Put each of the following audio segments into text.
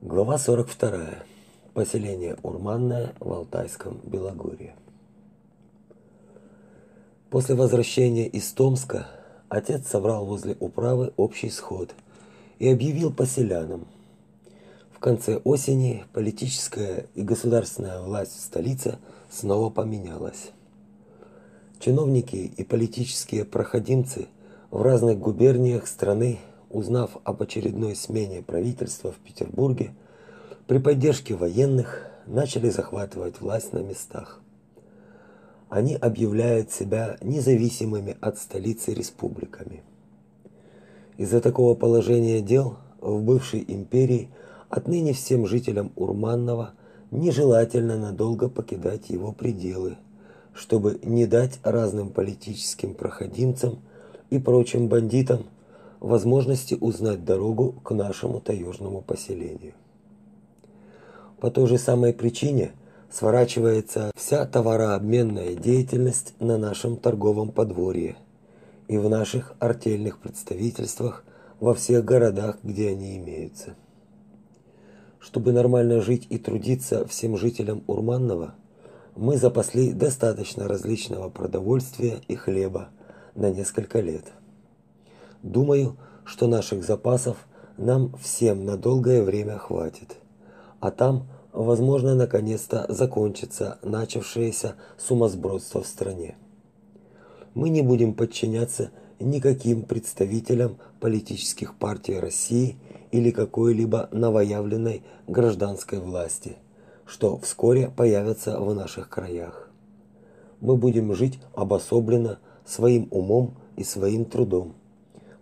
Глава 42. Поселение Урманное в Алтайском Белогорье. После возвращения из Томска отец собрал возле управы общий сход и объявил поселянам: в конце осени политическая и государственная власть в столице снова поменялась. Чиновники и политические проходимцы в разных губерниях страны узнав об очередной смене правительства в Петербурге, при поддержке военных начали захватывать власть на местах. Они объявляют себя независимыми от столицы республиками. Из-за такого положения дел в бывшей империи отныне всем жителям Урманного нежелательно надолго покидать его пределы, чтобы не дать разным политическим проходимцам и прочим бандитам возможности узнать дорогу к нашему таежному поселению. По той же самой причине сворачивается вся товарообменная деятельность на нашем торговом подворье и в наших артельных представительствах во всех городах, где они имеются. Чтобы нормально жить и трудиться всем жителям Урманного, мы запасли достаточно различного продовольствия и хлеба на несколько лет. Думаю, что наших запасов нам всем на долгое время хватит. А там, возможно, наконец-то закончится начавшееся сумасбродство в стране. Мы не будем подчиняться никаким представителям политических партий России или какой-либо новоявленной гражданской власти, что вскоре появится в наших краях. Мы будем жить обособленно своим умом и своим трудом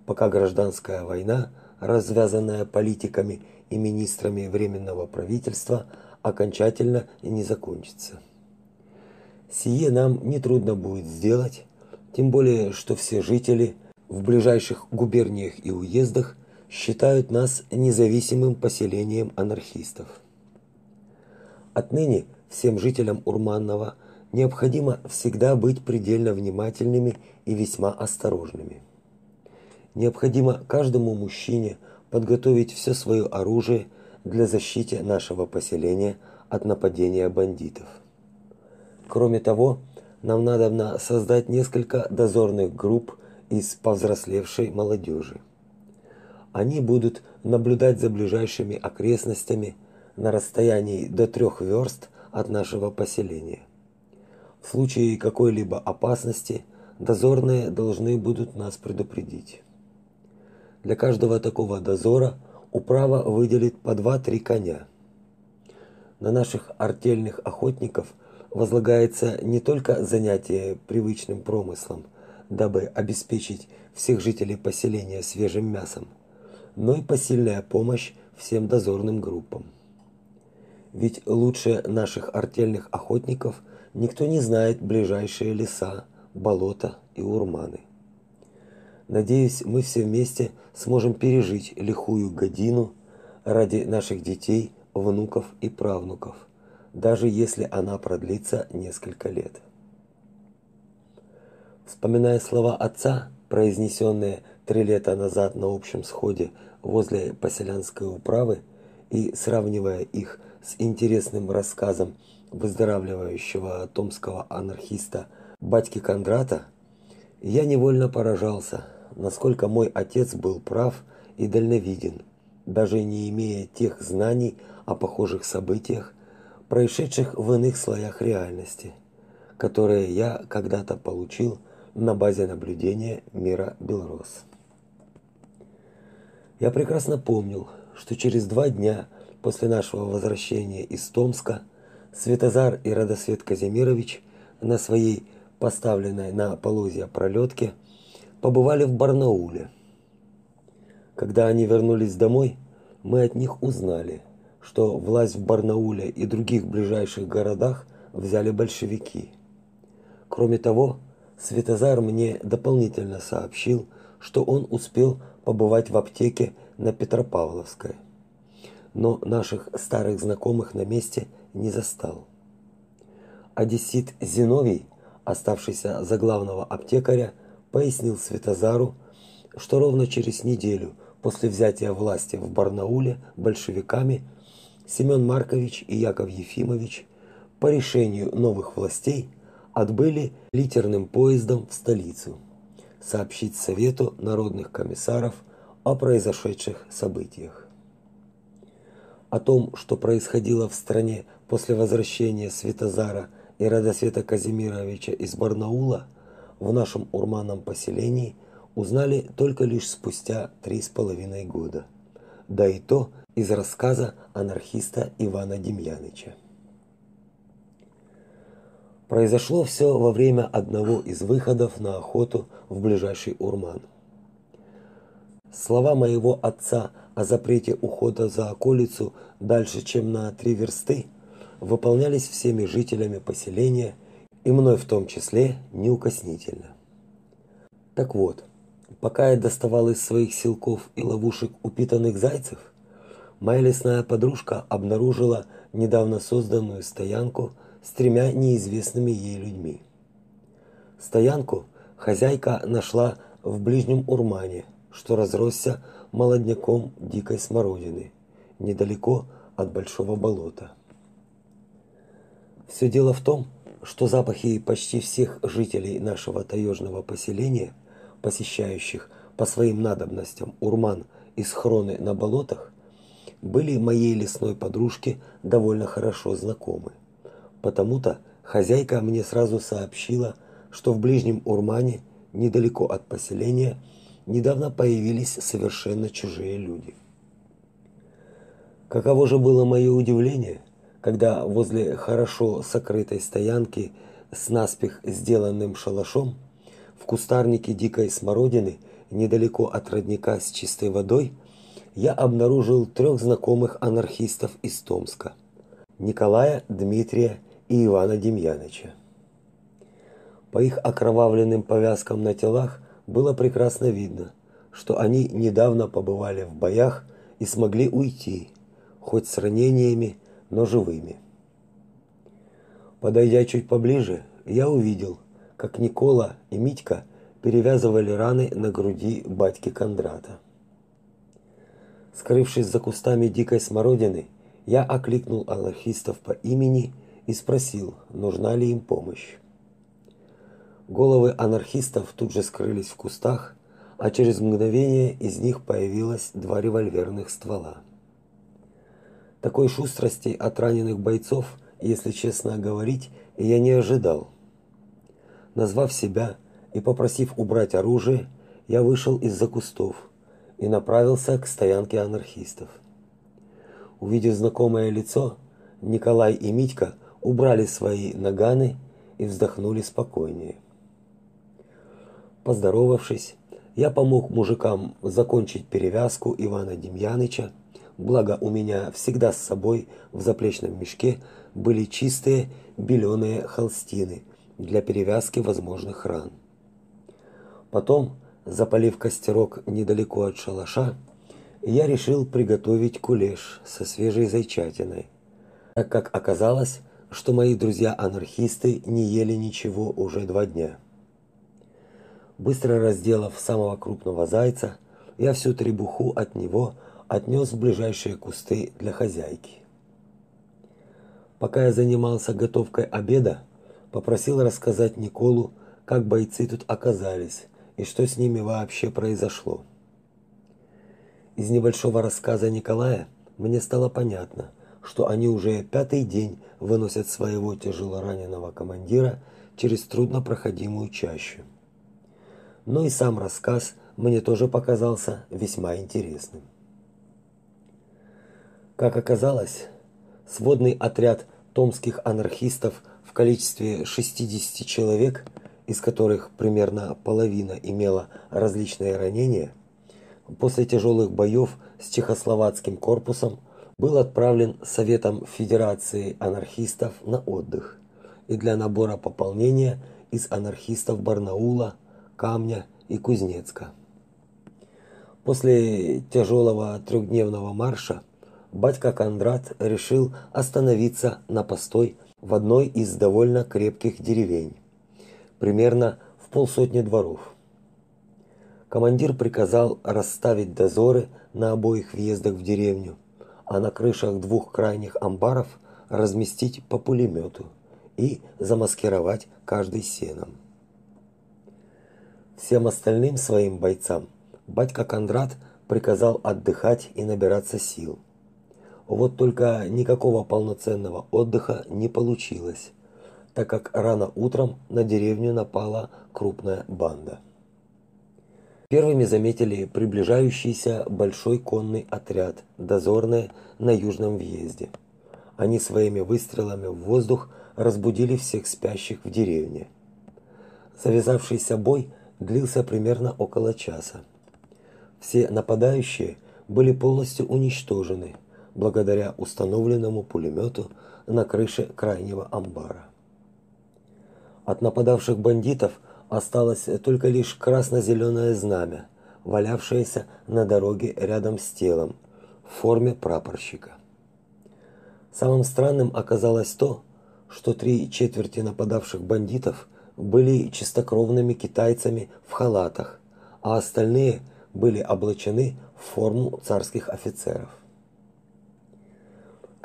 пока гражданская война, развязанная политиками и министрами временного правительства, окончательно не закончится. Сие нам не трудно будет сделать, тем более что все жители в ближайших губерниях и уездах считают нас независимым поселением анархистов. Отныне всем жителям Урманного необходимо всегда быть предельно внимательными и весьма осторожными необходимо каждому мужчине подготовить все свое оружие для защиты нашего поселения от нападения бандитов. Кроме того, нам надо создать несколько дозорных групп из повзрослевшей молодежи. Они будут наблюдать за ближайшими окрестностями на расстоянии до трех верст от нашего поселения. В случае какой-либо опасности дозорные должны будут нас предупредить. Для каждого такого дозора управа выделит по 2-3 коня. На наших артельных охотников возлагается не только занятие привычным промыслом, дабы обеспечить всех жителей поселения свежим мясом, но и посильная помощь всем дозорным группам. Ведь лучше наших артельных охотников никто не знает ближайшие леса, болота и урманы. Надеюсь, мы все вместе сможем пережить лихую годину ради наших детей, внуков и правнуков, даже если она продлится несколько лет. Вспоминая слова отца, произнесенные три лета назад на общем сходе возле поселянской управы, и сравнивая их с интересным рассказом выздоравливающего томского анархиста батьки Кондрата, я невольно поражался – насколько мой отец был прав и дальновиден, даже не имея тех знаний о похожих событиях, происшедших в иных слоях реальности, которые я когда-то получил на базе наблюдения мира Белрос. Я прекрасно помнил, что через два дня после нашего возвращения из Томска Светозар и Радосвет Казимирович на своей поставленной на полозья пролетке – побывали в Барнауле. Когда они вернулись домой, мы от них узнали, что власть в Барнауле и других ближайших городах взяли большевики. Кроме того, Светозар мне дополнительно сообщил, что он успел побывать в аптеке на Петропавловской, но наших старых знакомых на месте не застал. Одессит Зиновий, оставшийся за главного аптекаря, пояснил Светозару, что ровно через неделю после взятия власти в Барнауле большевиками Семен Маркович и Яков Ефимович по решению новых властей отбыли литерным поездом в столицу сообщить Совету народных комиссаров о произошедших событиях. О том, что происходило в стране после возвращения Святозара и Радосвета Казимировича из Барнаула, в нашем урманном поселении узнали только лишь спустя три с половиной года. Да и то из рассказа анархиста Ивана Демьяныча. Произошло все во время одного из выходов на охоту в ближайший урман. Слова моего отца о запрете ухода за околицу дальше, чем на три версты, выполнялись всеми жителями поселения и мной в том числе неукоснительно. Так вот, пока я доставал из своих силков и ловушек упитанных зайцев, моя лесная подружка обнаружила недавно созданную стоянку с тремя неизвестными ей людьми. Стоянку хозяйка нашла в ближнем урмане, что разросся молодняком дикой смородины, недалеко от большого болота. Все дело в том, что запахи почти всех жителей нашего таежного поселения, посещающих по своим надобностям урман и схроны на болотах, были моей лесной подружке довольно хорошо знакомы. Потому-то хозяйка мне сразу сообщила, что в ближнем урмане, недалеко от поселения, недавно появились совершенно чужие люди. Каково же было мое удивление, когда возле хорошо сокрытой стоянки с наспех сделанным шалашом в кустарнике дикой смородины недалеко от родника с чистой водой я обнаружил трех знакомых анархистов из Томска: Николая, Дмитрия и Ивана Демьяновича. По их окровавленным повязкам на телах было прекрасно видно, что они недавно побывали в боях и смогли уйти, хоть с ранениями, но живыми. Подойдя чуть поближе, я увидел, как Никола и Митька перевязывали раны на груди батьки Кондрата. Скрывшись за кустами дикой смородины, я окликнул анархистов по имени и спросил, нужна ли им помощь. Головы анархистов тут же скрылись в кустах, а через мгновение из них появилось два револьверных ствола. Такой шустрости от раненых бойцов, если честно говорить, я не ожидал. Назвав себя и попросив убрать оружие, я вышел из-за кустов и направился к стоянке анархистов. Увидев знакомое лицо, Николай и Митька убрали свои наганы и вздохнули спокойнее. Поздоровавшись, я помог мужикам закончить перевязку Ивана Демьяныча благо у меня всегда с собой в заплечном мешке были чистые беленые холстины для перевязки возможных ран. Потом, запалив костерок недалеко от шалаша, я решил приготовить кулеш со свежей зайчатиной, так как оказалось, что мои друзья-анархисты не ели ничего уже два дня. Быстро разделав самого крупного зайца, я всю требуху от него – отнес в ближайшие кусты для хозяйки. Пока я занимался готовкой обеда, попросил рассказать Николу, как бойцы тут оказались и что с ними вообще произошло. Из небольшого рассказа Николая мне стало понятно, что они уже пятый день выносят своего тяжелораненого командира через труднопроходимую чащу. Но и сам рассказ мне тоже показался весьма интересным. Как оказалось, сводный отряд томских анархистов в количестве 60 человек, из которых примерно половина имела различные ранения, после тяжелых боев с чехословацким корпусом был отправлен Советом Федерации анархистов на отдых и для набора пополнения из анархистов Барнаула, Камня и Кузнецка. После тяжелого трехдневного марша батька Кондрат решил остановиться на постой в одной из довольно крепких деревень, примерно в полсотни дворов. Командир приказал расставить дозоры на обоих въездах в деревню, а на крышах двух крайних амбаров разместить по пулемету и замаскировать каждый сеном. Всем остальным своим бойцам батька Кондрат приказал отдыхать и набираться сил. Вот только никакого полноценного отдыха не получилось, так как рано утром на деревню напала крупная банда. Первыми заметили приближающийся большой конный отряд, дозорные на южном въезде. Они своими выстрелами в воздух разбудили всех спящих в деревне. Завязавшийся бой длился примерно около часа. Все нападающие были полностью уничтожены благодаря установленному пулемету на крыше крайнего амбара. От нападавших бандитов осталось только лишь красно-зеленое знамя, валявшееся на дороге рядом с телом в форме прапорщика. Самым странным оказалось то, что три четверти нападавших бандитов были чистокровными китайцами в халатах, а остальные были облачены в форму царских офицеров.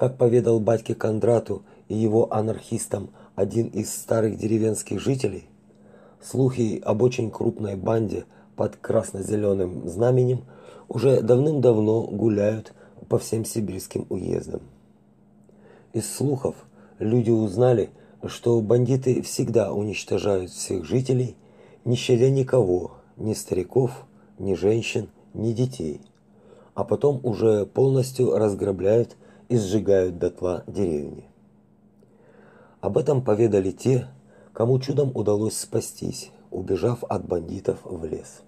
Как поведал батьке Кондрату и его анархистам один из старых деревенских жителей, слухи об очень крупной банде под красно-зеленым знаменем уже давным-давно гуляют по всем сибирским уездам. Из слухов люди узнали, что бандиты всегда уничтожают всех жителей, не щадя никого, ни стариков, ни женщин, ни детей, а потом уже полностью разграбляют и сжигают дотла деревни. Об этом поведали те, кому чудом удалось спастись, убежав от бандитов в лес.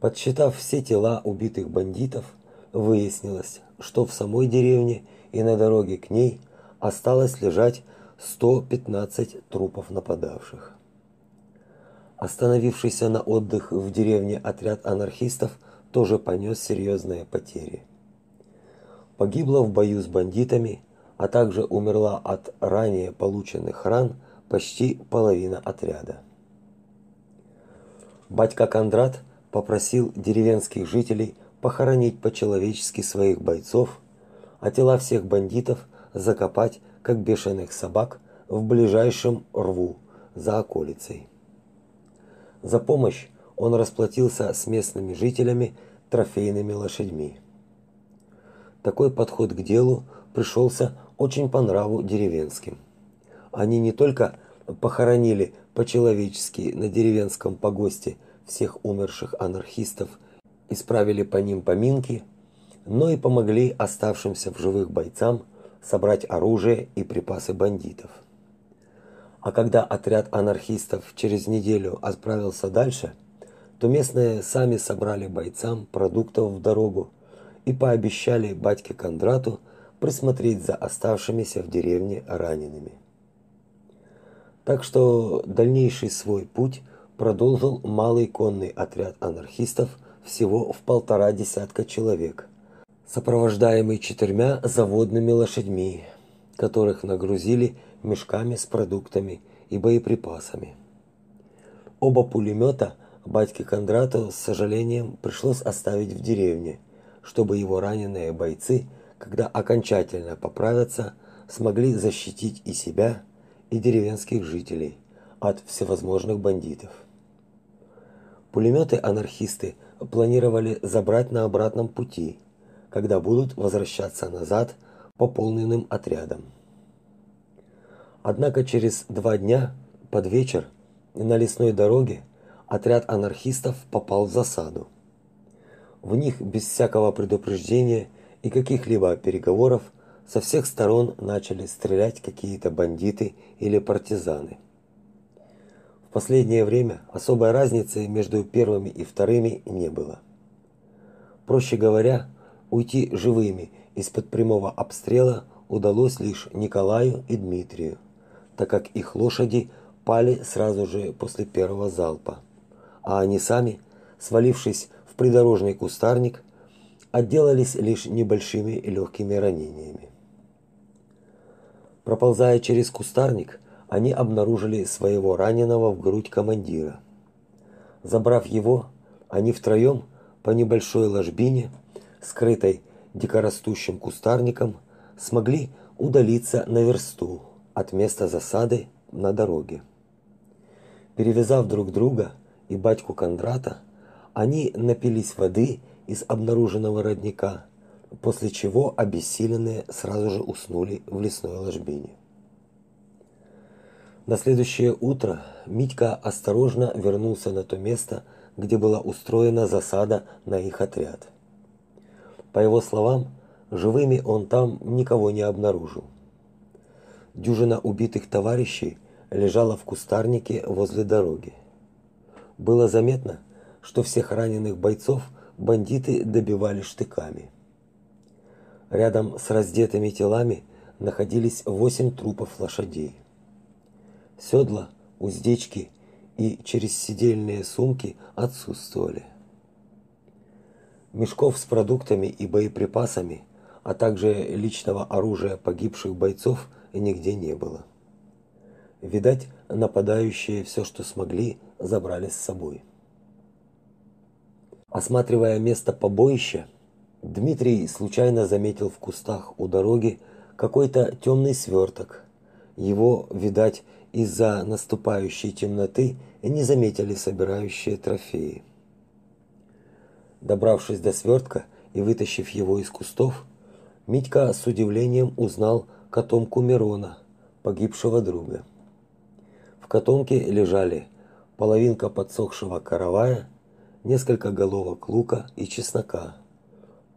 Подсчитав все тела убитых бандитов, выяснилось, что в самой деревне и на дороге к ней осталось лежать 115 трупов нападавших. Остановившийся на отдых в деревне отряд анархистов тоже понес серьезные потери. Погибло в бою с бандитами, а также умерла от ранее полученных ран почти половина отряда. Батька Кондрат попросил деревенских жителей похоронить по-человечески своих бойцов, а тела всех бандитов закопать, как бешеных собак, в ближайшем рву за околицей. За помощь он расплатился с местными жителями трофейными лошадьми. Такой подход к делу пришелся очень по нраву деревенским. Они не только похоронили по-человечески на деревенском погосте всех умерших анархистов, исправили по ним поминки, но и помогли оставшимся в живых бойцам собрать оружие и припасы бандитов. А когда отряд анархистов через неделю отправился дальше, то местные сами собрали бойцам продуктов в дорогу и пообещали батьке Кондрату присмотреть за оставшимися в деревне ранеными. Так что дальнейший свой путь продолжил малый конный отряд анархистов всего в полтора десятка человек, сопровождаемый четырьмя заводными лошадьми, которых нагрузили мешками с продуктами и боеприпасами. Оба пулемета батьке Кондрату с сожалением пришлось оставить в деревне, чтобы его раненые бойцы, когда окончательно поправятся, смогли защитить и себя, и деревенских жителей от всевозможных бандитов. Пулеметы анархисты планировали забрать на обратном пути – когда будут возвращаться назад пополненным отрядом. Однако через два дня под вечер на лесной дороге отряд анархистов попал в засаду. В них без всякого предупреждения и каких-либо переговоров со всех сторон начали стрелять какие-то бандиты или партизаны. В последнее время особой разницы между первыми и вторыми не было. Проще говоря, Уйти живыми из-под прямого обстрела удалось лишь Николаю и Дмитрию, так как их лошади пали сразу же после первого залпа, а они сами, свалившись придорожный кустарник, отделались лишь небольшими легкими ранениями. Проползая через кустарник, они обнаружили своего раненого в грудь командира. Забрав его, они втроем по небольшой ложбине скрытой дикорастущим кустарникам, смогли удалиться на версту от места засады на дороге. Перевязав друг друга и батьку Кондрата, они напились воды из обнаруженного родника, после чего обессиленные сразу же уснули в лесной ложбине. На следующее утро Митька осторожно вернулся на то место, где была устроена засада на их отряд. По его словам, живыми он там никого не обнаружил. Дюжина убитых товарищей лежала в кустарнике возле дороги. Было заметно, что всех раненых бойцов бандиты добивали штыками. Рядом с раздетыми телами находились восемь трупов лошадей. Седла, уздечки и через седельные сумки отсутствовали. Мешков с продуктами и боеприпасами, а также личного оружия погибших бойцов нигде не было. Видать, нападающие все, что смогли, забрали с собой. Осматривая место побоища, Дмитрий случайно заметил в кустах у дороги какой-то темный сверток. Его, видать, из-за наступающей темноты не заметили собирающие трофеи. Добравшись до свертка и вытащив его из кустов, Митька с удивлением узнал котомку Мирона, погибшего друга. В котомке лежали половинка подсохшего каравая, несколько головок лука и чеснока,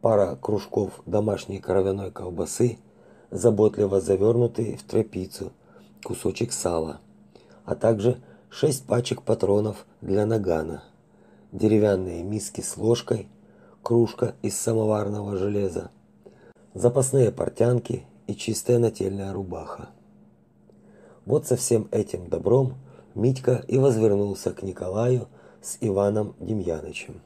пара кружков домашней кровяной колбасы, заботливо завернутые в тряпицу кусочек сала, а также шесть пачек патронов для нагана, деревянные миски с ложкой, кружка из самоварного железа, запасные портянки и чистая нательная рубаха. Вот со всем этим добром Митька и возвернулся к Николаю с Иваном Демьянычем.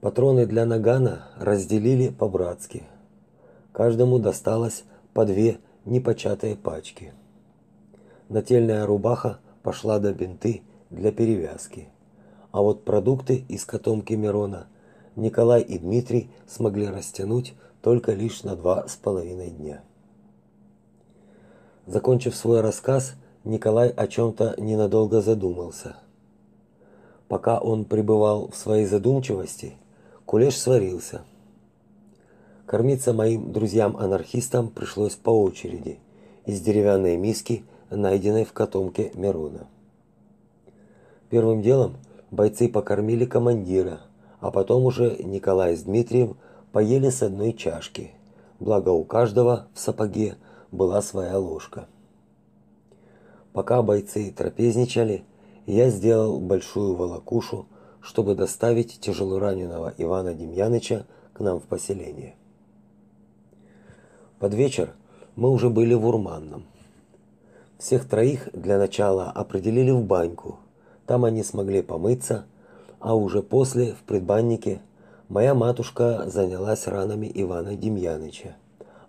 Патроны для нагана разделили по-братски. Каждому досталось по две непочатые пачки. Нательная рубаха пошла до бинты для перевязки. А вот продукты из котомки Мирона Николай и Дмитрий смогли растянуть только лишь на два с половиной дня. Закончив свой рассказ, Николай о чем-то ненадолго задумался. Пока он пребывал в своей задумчивости, кулеш сварился – Кормиться моим друзьям-анархистам пришлось по очереди из деревянной миски, найденной в котомке Мирона. Первым делом бойцы покормили командира, а потом уже Николай с Дмитрием поели с одной чашки. Благо у каждого в сапоге была своя ложка. Пока бойцы трапезничали, я сделал большую волокушу, чтобы доставить тяжелораненого Ивана Демьяныча к нам в поселение. Под вечер мы уже были в Урманном. Всех троих для начала определили в баньку. Там они смогли помыться, а уже после в предбаннике моя матушка занялась ранами Ивана Демьяныча,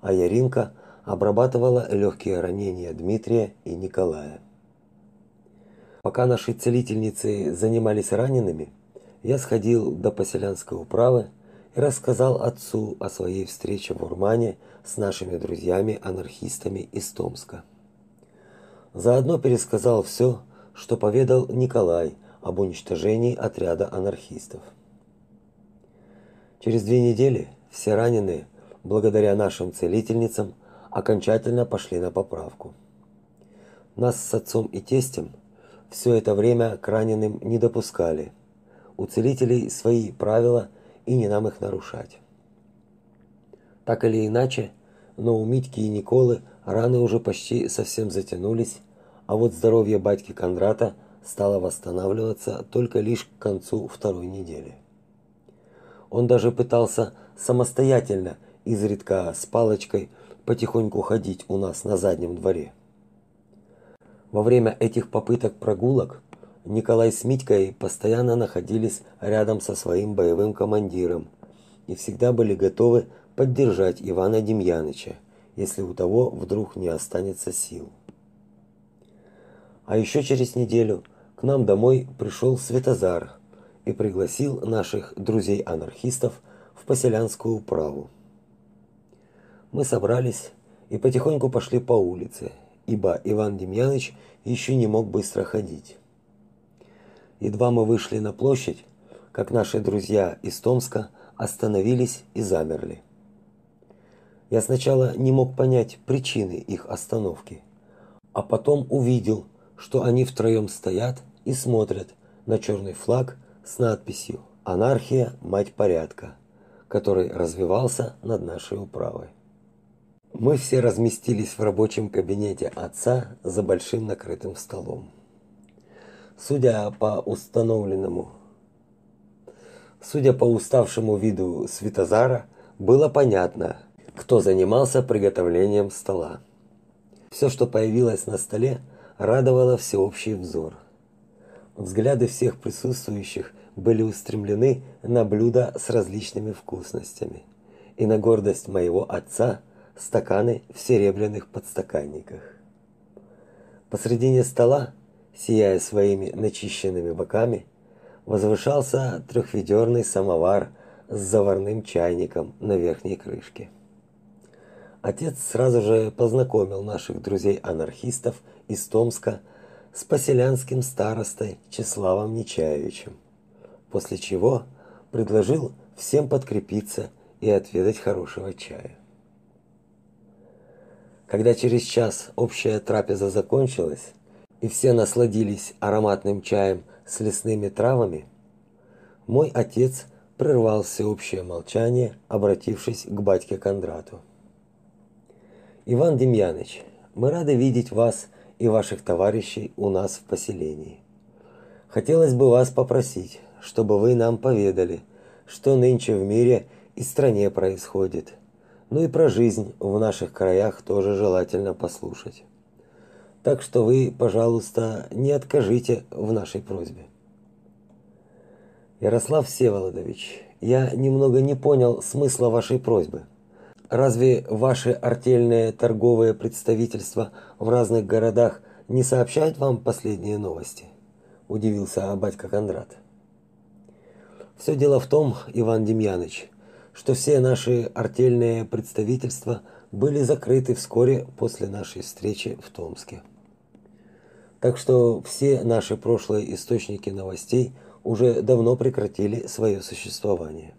а Яринка обрабатывала легкие ранения Дмитрия и Николая. Пока наши целительницы занимались ранеными, я сходил до поселянской управы и рассказал отцу о своей встрече в Урмане с нашими друзьями-анархистами из Томска. Заодно пересказал все, что поведал Николай об уничтожении отряда анархистов. Через две недели все раненые, благодаря нашим целительницам, окончательно пошли на поправку. Нас с отцом и тестем все это время к раненым не допускали. У целителей свои правила и не нам их нарушать. Так или иначе, но у Митьки и Николы раны уже почти совсем затянулись, а вот здоровье батьки Кондрата стало восстанавливаться только лишь к концу второй недели. Он даже пытался самостоятельно изредка с палочкой потихоньку ходить у нас на заднем дворе. Во время этих попыток прогулок Николай с Митькой постоянно находились рядом со своим боевым командиром и всегда были готовы поддержать Ивана Демьяныча, если у того вдруг не останется сил. А еще через неделю к нам домой пришел Светозар и пригласил наших друзей-анархистов в поселянскую управу. Мы собрались и потихоньку пошли по улице, ибо Иван Демьянович еще не мог быстро ходить. Едва мы вышли на площадь, как наши друзья из Томска остановились и замерли. Я сначала не мог понять причины их остановки, а потом увидел, что они втроем стоят и смотрят на черный флаг с надписью «Анархия – мать порядка», который развивался над нашей управой. Мы все разместились в рабочем кабинете отца за большим накрытым столом. Судя по установленному Судя по уставшему виду Светозара, было понятно, кто занимался приготовлением стола. Все, что появилось на столе, радовало всеобщий взор. Взгляды всех присутствующих были устремлены на блюда с различными вкусностями и на гордость моего отца стаканы в серебряных подстаканниках. Посредине стола, сияя своими начищенными боками, возвышался трехведерный самовар с заварным чайником на верхней крышке. Отец сразу же познакомил наших друзей-анархистов из Томска с поселянским старостой Числавом Нечаевичем, после чего предложил всем подкрепиться и отведать хорошего чая. Когда через час общая трапеза закончилась, и все насладились ароматным чаем с лесными травами, мой отец прервал всеобщее молчание, обратившись к батьке Кондрату. Иван Демьяныч, мы рады видеть вас и ваших товарищей у нас в поселении. Хотелось бы вас попросить, чтобы вы нам поведали, что нынче в мире и стране происходит. Ну и про жизнь в наших краях тоже желательно послушать. Так что вы, пожалуйста, не откажите в нашей просьбе. Ярослав Всеволодович, я немного не понял смысла вашей просьбы. Разве ваши артельные торговые представительства в разных городах не сообщают вам последние новости? удивился батька Кондрат. Все дело в том, Иван Демьяныч, что все наши артельные представительства были закрыты вскоре после нашей встречи в Томске. Так что все наши прошлые источники новостей уже давно прекратили свое существование.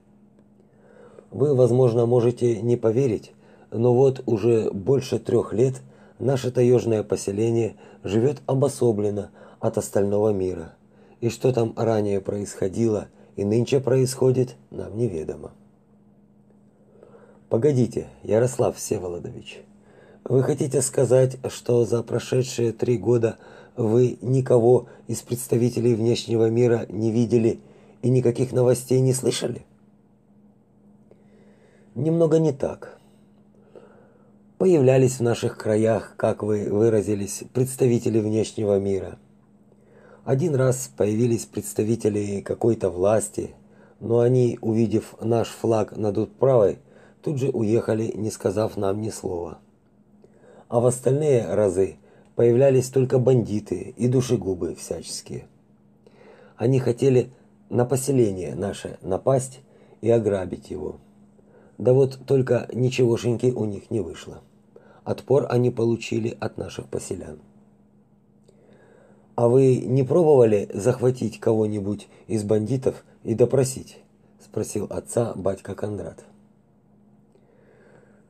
Вы, возможно, можете не поверить, но вот уже больше трех лет наше таежное поселение живет обособленно от остального мира. И что там ранее происходило и нынче происходит, нам неведомо. Погодите, Ярослав Всеволодович. Вы хотите сказать, что за прошедшие три года вы никого из представителей внешнего мира не видели и никаких новостей не слышали? Немного не так. Появлялись в наших краях, как вы выразились, представители внешнего мира. Один раз появились представители какой-то власти, но они, увидев наш флаг над Утправой, тут же уехали, не сказав нам ни слова. А в остальные разы появлялись только бандиты и душегубы всяческие. Они хотели на поселение наше напасть и ограбить его. Да вот только ничегошеньки у них не вышло. Отпор они получили от наших поселян. А вы не пробовали захватить кого-нибудь из бандитов и допросить? спросил отца батька Кондрат.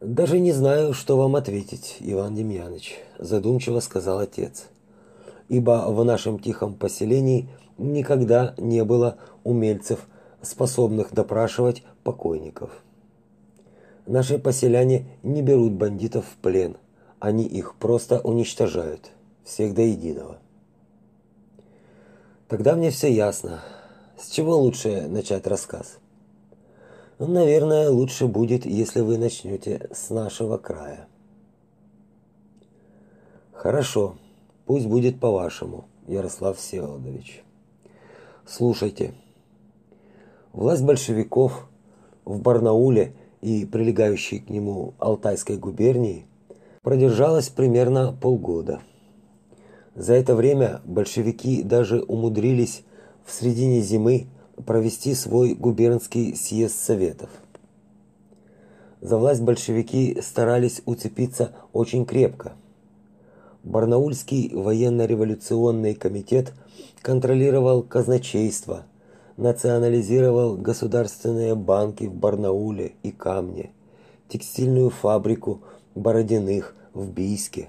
Даже не знаю, что вам ответить, Иван Демьянович, задумчиво сказал отец. Ибо в нашем тихом поселении никогда не было умельцев, способных допрашивать покойников. Наши поселяне не берут бандитов в плен, они их просто уничтожают, всех до единого. Тогда мне все ясно. С чего лучше начать рассказ? Наверное, лучше будет, если вы начнете с нашего края. Хорошо, пусть будет по-вашему, Ярослав Всеволодович. Слушайте. Власть большевиков в Барнауле и прилегающей к нему Алтайской губернии продержалась примерно полгода. За это время большевики даже умудрились в середине зимы провести свой губернский съезд советов. за власть большевики старались уцепиться очень крепко. Барнаульский военно-революционный комитет контролировал казначейство, национализировал государственные банки в Барнауле и Камне, текстильную фабрику Бородиных в Бийске,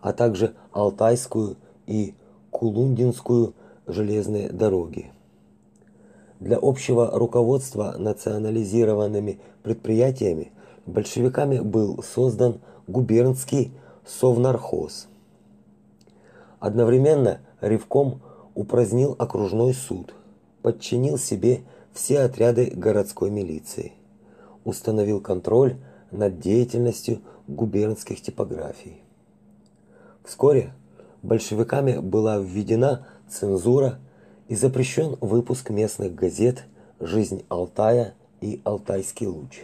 а также Алтайскую и Кулундинскую железные дороги. Для общего руководства национализированными предприятиями большевиками был создан губернский совнархоз. Одновременно Ревком упразднил окружной суд, подчинил себе все отряды городской милиции, установил контроль над деятельностью губернских типографий. Вскоре большевиками была введена цензура и запрещен выпуск местных газет «Жизнь Алтая» и «Алтайский луч».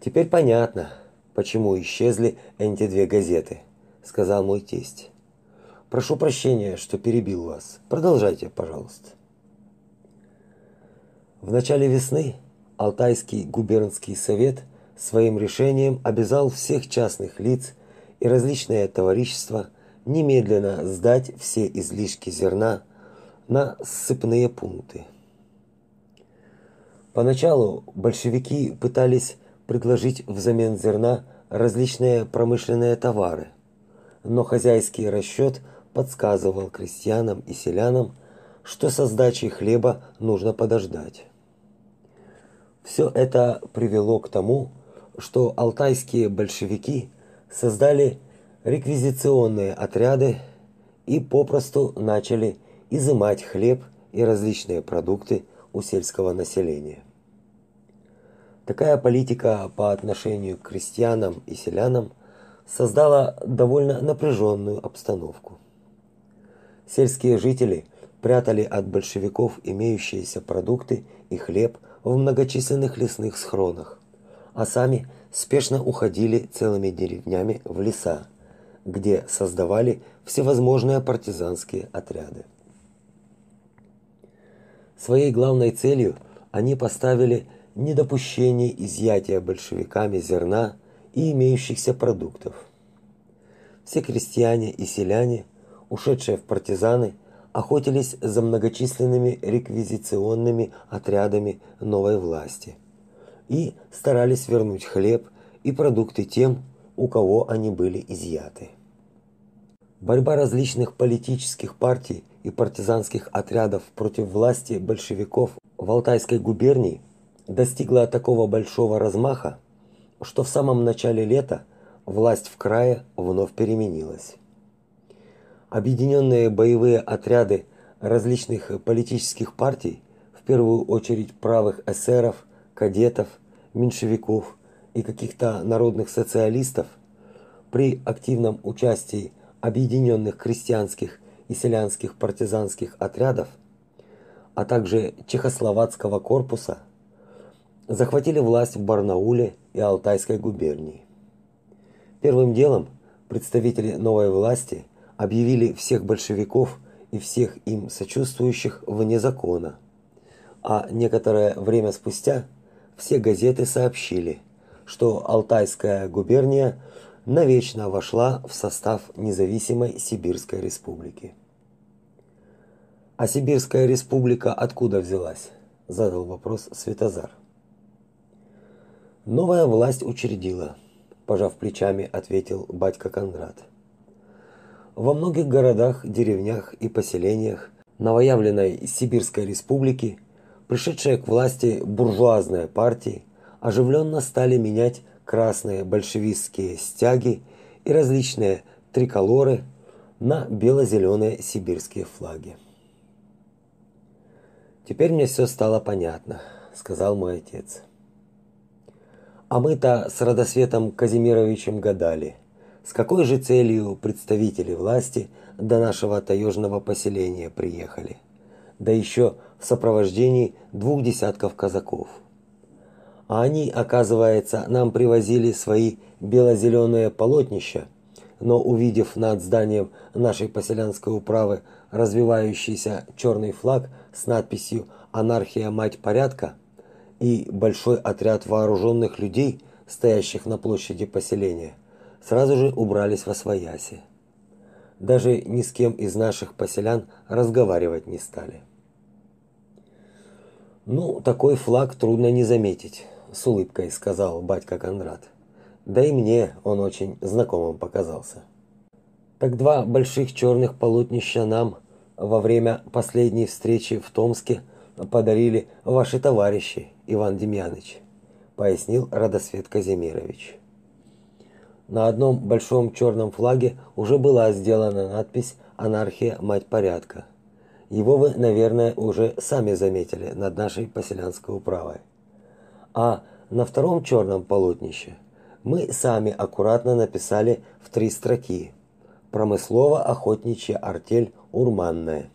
Теперь понятно, почему исчезли эти две газеты, сказал мой тесть. Прошу прощения, что перебил вас. Продолжайте, пожалуйста. В начале весны Алтайский губернский совет своим решением обязал всех частных лиц и различные товарищества немедленно сдать все излишки зерна на ссыпные пункты. Поначалу большевики пытались предложить взамен зерна различные промышленные товары, но хозяйский расчет подсказывал крестьянам и селянам, что со сдачей хлеба нужно подождать. Все это привело к тому, что алтайские большевики создали реквизиционные отряды и попросту начали изымать хлеб и различные продукты у сельского населения. Такая политика по отношению к крестьянам и селянам создала довольно напряженную обстановку. Сельские жители прятали от большевиков имеющиеся продукты и хлеб в многочисленных лесных схронах, а сами спешно уходили целыми деревнями в леса, где создавали всевозможные партизанские отряды. Своей главной целью они поставили недопущение изъятия большевиками зерна и имеющихся продуктов. Все крестьяне и селяне, ушедшие в партизаны, охотились за многочисленными реквизиционными отрядами новой власти и старались вернуть хлеб и продукты тем, у кого они были изъяты. Борьба различных политических партий и партизанских отрядов против власти большевиков в Алтайской губернии достигла такого большого размаха, что в самом начале лета власть в крае вновь переменилась. Объединенные боевые отряды различных политических партий, в первую очередь правых эсеров, кадетов, меньшевиков и каких-то народных социалистов, при активном участии объединенных крестьянских и селянских партизанских отрядов, а также чехословацкого корпуса, захватили власть в Барнауле и Алтайской губернии. Первым делом представители новой власти объявили всех большевиков и всех им сочувствующих вне закона. А некоторое время спустя все газеты сообщили, что Алтайская губерния навечно вошла в состав независимой Сибирской республики. А Сибирская республика откуда взялась? задал вопрос Светозар. Новая власть учредила, пожав плечами, ответил батька Кондрат. Во многих городах, деревнях и поселениях новоявленной Сибирской республики, пришедшие к власти буржуазные партии, оживленно стали менять красные большевистские стяги и различные триколоры на бело-зеленые сибирские флаги. Теперь мне все стало понятно, сказал мой отец. А мы-то с Радосветом Казимировичем гадали, с какой же целью представители власти до нашего таежного поселения приехали, да еще в сопровождении двух десятков казаков. А они, оказывается, нам привозили свои бело-зеленые полотнища, но увидев над зданием нашей поселянской управы развивающийся черный флаг с надписью «Анархия – мать порядка», и большой отряд вооруженных людей, стоящих на площади поселения, сразу же убрались во свояси. Даже ни с кем из наших поселян разговаривать не стали. Ну, такой флаг трудно не заметить, с улыбкой сказал батька Кондрат. Да и мне он очень знакомым показался. Так два больших черных полотнища нам во время последней встречи в Томске подарили ваши товарищи, Иван Демьяныч, пояснил Радосвет Казимирович. На одном большом черном флаге уже была сделана надпись «Анархия, мать порядка». Его вы, наверное, уже сами заметили над нашей поселянской управой. А на втором черном полотнище мы сами аккуратно написали в три строки «Промыслово-охотничья артель Урманная».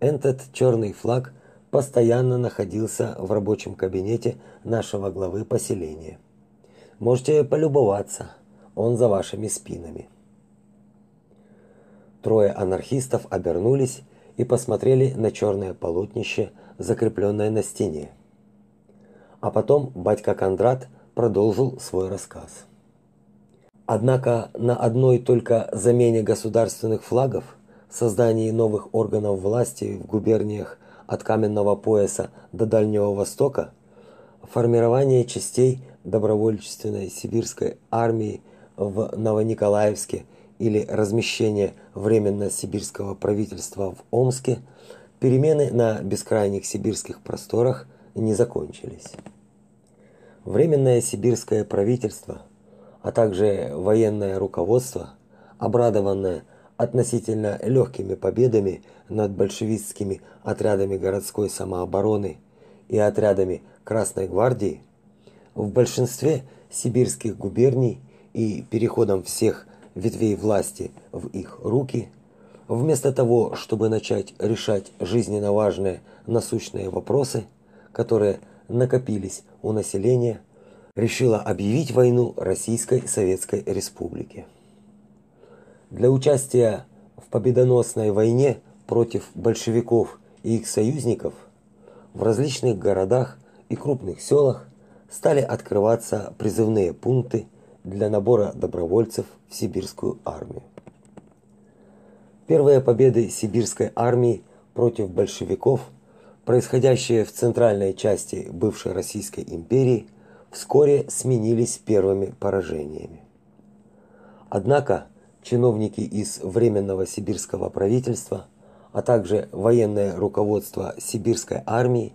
Этот черный флаг постоянно находился в рабочем кабинете нашего главы поселения. Можете полюбоваться, он за вашими спинами. Трое анархистов обернулись и посмотрели на черное полотнище, закрепленное на стене. А потом батька Кондрат продолжил свой рассказ. Однако на одной только замене государственных флагов, создании новых органов власти в губерниях от Каменного пояса до Дальнего Востока, формирование частей добровольчественной сибирской армии в Новониколаевске или размещение временно сибирского правительства в Омске, перемены на бескрайних сибирских просторах не закончились. Временное сибирское правительство, а также военное руководство, обрадованное относительно легкими победами над большевистскими отрядами городской самообороны и отрядами Красной гвардии, в большинстве сибирских губерний и переходом всех ветвей власти в их руки, вместо того, чтобы начать решать жизненно важные насущные вопросы, которые накопились у населения, решила объявить войну Российской Советской Республике. Для участия в победоносной войне против большевиков и их союзников в различных городах и крупных селах стали открываться призывные пункты для набора добровольцев в сибирскую армию. Первые победы сибирской армии против большевиков, происходящие в центральной части бывшей Российской империи, вскоре сменились первыми поражениями. Однако чиновники из временного сибирского правительства, а также военное руководство сибирской армии,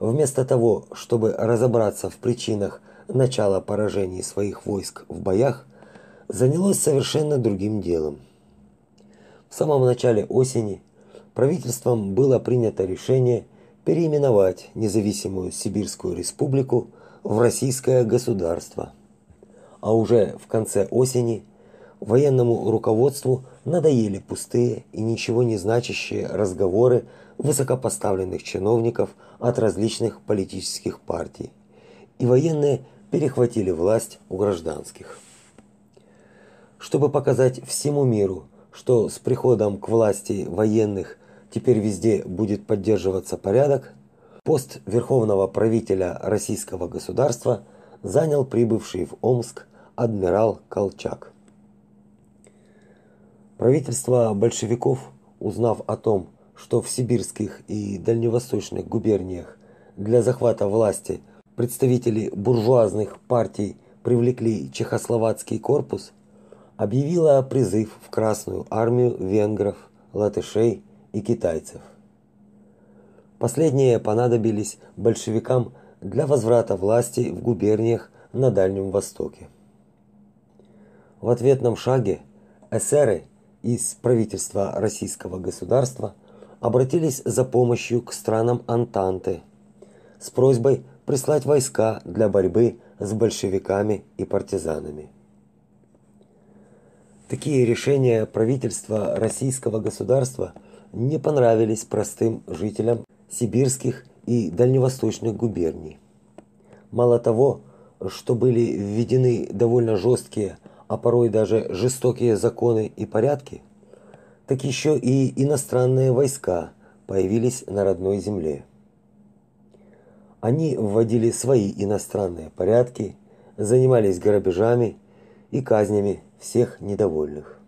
вместо того, чтобы разобраться в причинах начала поражений своих войск в боях занялось совершенно другим делом. В самом начале осени правительством было принято решение переименовать независимую Сибирскую республику в российское государство. А уже в конце осени военному руководству надоели пустые и ничего не значащие разговоры высокопоставленных чиновников от различных политических партий. И военные перехватили власть у гражданских. Чтобы показать всему миру, что с приходом к власти военных теперь везде будет поддерживаться порядок, пост верховного правителя российского государства занял прибывший в Омск адмирал Колчак. Правительство большевиков, узнав о том, что в сибирских и дальневосточных губерниях для захвата власти – представители буржуазных партий привлекли чехословацкий корпус, объявила призыв в Красную армию венгров, латышей и китайцев. Последние понадобились большевикам для возврата власти в губерниях на Дальнем Востоке. В ответном шаге эсеры из правительства российского государства обратились за помощью к странам Антанты с просьбой прислать войска для борьбы с большевиками и партизанами. Такие решения правительства российского государства не понравились простым жителям сибирских и дальневосточных губерний. Мало того, что были введены довольно жесткие, а порой даже жестокие законы и порядки, так еще и иностранные войска появились на родной земле. Они вводили свои иностранные порядки, занимались грабежами и казнями всех недовольных.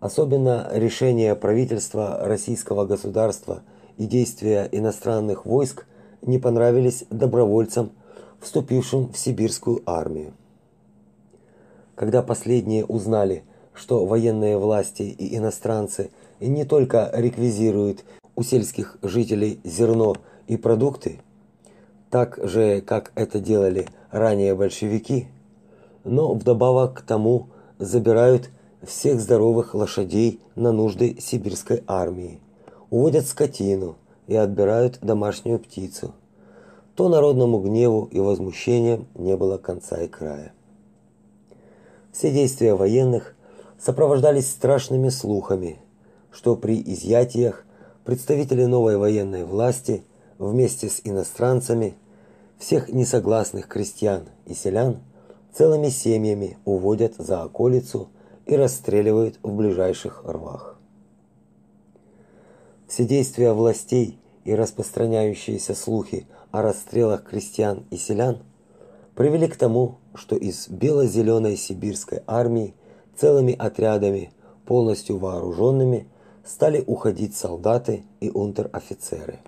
Особенно решение правительства российского государства и действия иностранных войск не понравились добровольцам, вступившим в сибирскую армию. Когда последние узнали, что военные власти и иностранцы не только реквизируют у сельских жителей зерно и продукты, так же, как это делали ранее большевики, но вдобавок к тому забирают всех здоровых лошадей на нужды сибирской армии, уводят скотину и отбирают домашнюю птицу, то народному гневу и возмущению не было конца и края. Все действия военных сопровождались страшными слухами, что при изъятиях представители новой военной власти вместе с иностранцами всех несогласных крестьян и селян целыми семьями уводят за околицу и расстреливают в ближайших рвах. Все действия властей и распространяющиеся слухи о расстрелах крестьян и селян привели к тому, что из бело-зеленой сибирской армии целыми отрядами, полностью вооруженными, стали уходить солдаты и унтер-офицеры.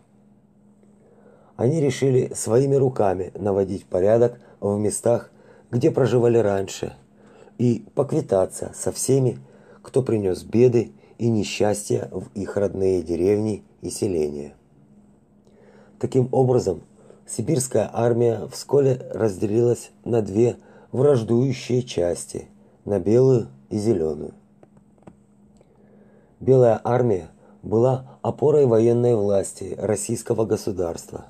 Они решили своими руками наводить порядок в местах, где проживали раньше, и поквитаться со всеми, кто принес беды и несчастья в их родные деревни и селения. Таким образом, сибирская армия вскоре разделилась на две враждующие части – на белую и зеленую. Белая армия была опорой военной власти российского государства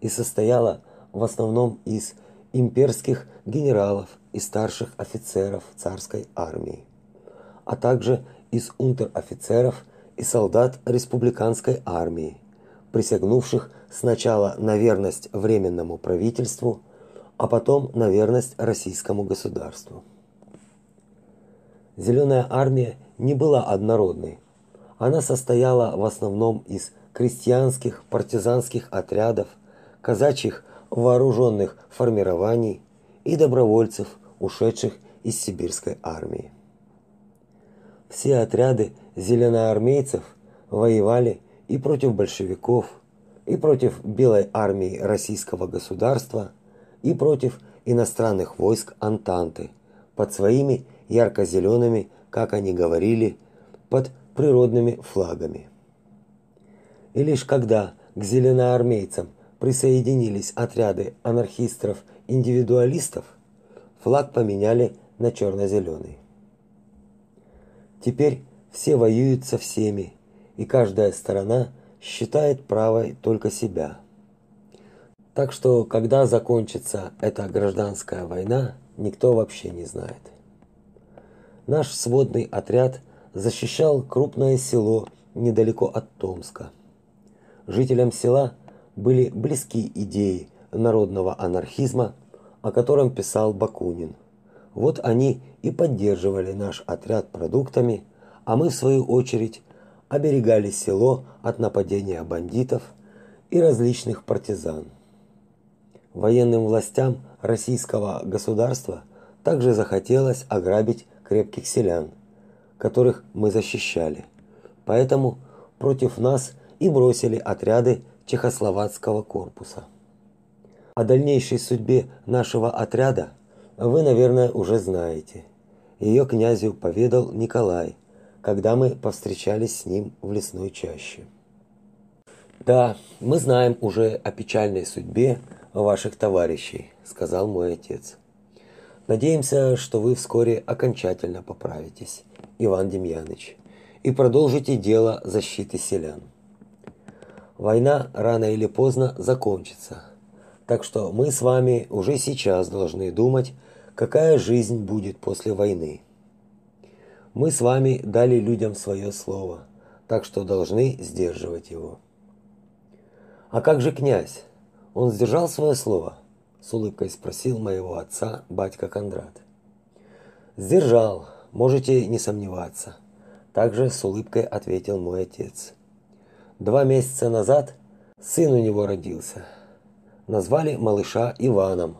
и состояла в основном из имперских генералов и старших офицеров царской армии, а также из унтер-офицеров и солдат республиканской армии, присягнувших сначала на верность временному правительству, а потом на верность российскому государству. Зеленая армия не была однородной. Она состояла в основном из крестьянских партизанских отрядов, казачьих вооруженных формирований и добровольцев, ушедших из сибирской армии. Все отряды зеленоармейцев воевали и против большевиков, и против белой армии российского государства, и против иностранных войск Антанты под своими ярко-зелеными, как они говорили, под природными флагами. И лишь когда к зеленоармейцам присоединились отряды анархистов-индивидуалистов, флаг поменяли на черно-зеленый. Теперь все воюют со всеми, и каждая сторона считает правой только себя. Так что, когда закончится эта гражданская война, никто вообще не знает наш сводный отряд защищал крупное село недалеко от Томска. Жителям села были близки идеи народного анархизма, о котором писал Бакунин. Вот они и поддерживали наш отряд продуктами, а мы в свою очередь оберегали село от нападения бандитов и различных партизан. Военным властям российского государства также захотелось ограбить крепких селян, которых мы защищали. Поэтому против нас и бросили отряды чехословацкого корпуса. О дальнейшей судьбе нашего отряда вы, наверное, уже знаете. Ее князю поведал Николай, когда мы повстречались с ним в лесной чаще. Да, мы знаем уже о печальной судьбе ваших товарищей, сказал мой отец. Надеемся, что вы вскоре окончательно поправитесь, Иван Демьяныч, и продолжите дело защиты селян. Война рано или поздно закончится. Так что мы с вами уже сейчас должны думать, какая жизнь будет после войны. Мы с вами дали людям свое слово, так что должны сдерживать его. А как же князь? Он сдержал свое слово? с улыбкой спросил моего отца батька Кондрат. Сдержал, можете не сомневаться, также с улыбкой ответил мой отец. Два месяца назад Сын у него родился. Назвали малыша Иваном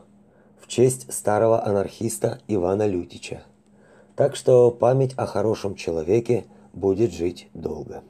в честь старого анархиста Ивана Лютича. Так что память о хорошем человеке будет жить долго.